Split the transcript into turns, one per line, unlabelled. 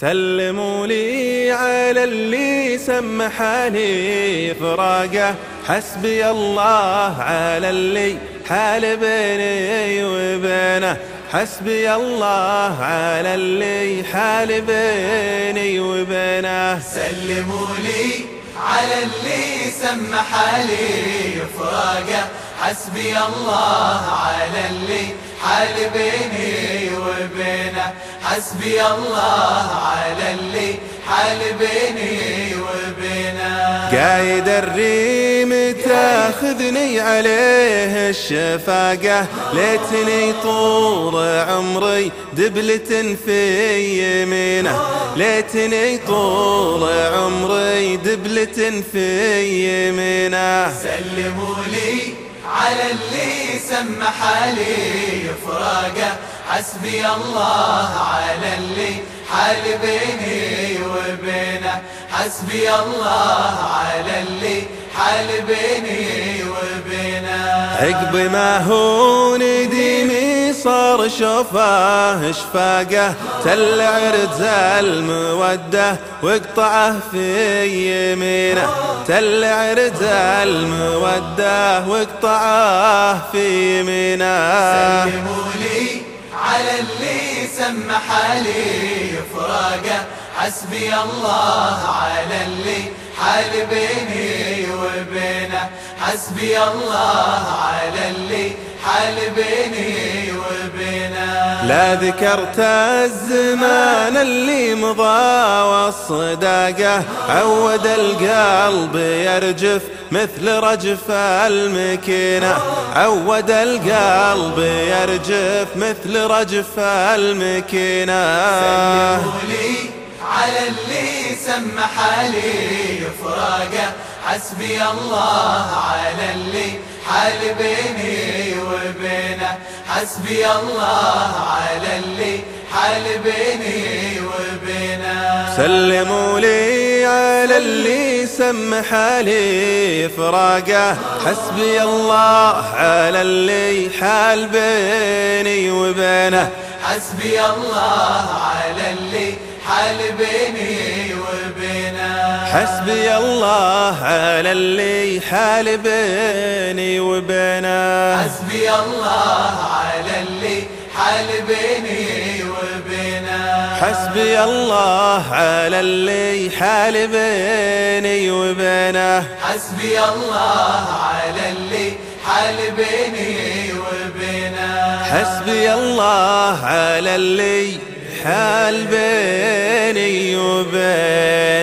سلموا لي على اللي سمح لي فراقه حسبي الله على اللي حال بيني وبينه. حسبي الله على اللي حال بيني وبينه.
سلموا لي على اللي سمح لي فراقه حسبي الله على اللي حال بيني وبينه. حسبي الله على اللي حال بيني وبينه.
قايد الريم تاخذني عليه الشفاقة. ليتني طول عمري دبلة في يمينه. ليتني طول عمري دبلة في يمينه.
سلموا لي على اللي سمح لي فراقه. حسبي الله على اللي حال بيني وبينه. حسبي الله على اللي حال بيني وبينه.
عقب ما هو نديمي صار شوفه شفاقه تل عرض المودة واقطعه في يمينه. تل عرض المودة واقطعه في يمينه.
سلموا لي على اللي سمح لي فراقه. حسبي الله على اللي حال بيني وبينه. حسبي الله على اللي حال بيني
لا ذكرت الزمان اللي مضى والصداقة عود القلب يرجف مثل رجف المكينة. عود القلب يرجف مثل رجف المكينة.
لي على اللي سمح لي فراقه حسبي الله على اللي حال بيني حسبي الله على اللي حال بيني وبينه.
سلموا لي على اللي سمح لي فراقه. حسبي الله على اللي حال بيني وبينه.
حسبي الله على اللي حال بيني وبينه.
حسبي الله على اللي حال بيني وبينه.
حسبي الله على اللي حال بيني وبينه.
حسبي الله على اللي حال بيني وبينه.
حسبي الله على اللي حال بيني وبينه.
حسبي الله على اللي حال بيني وبينه.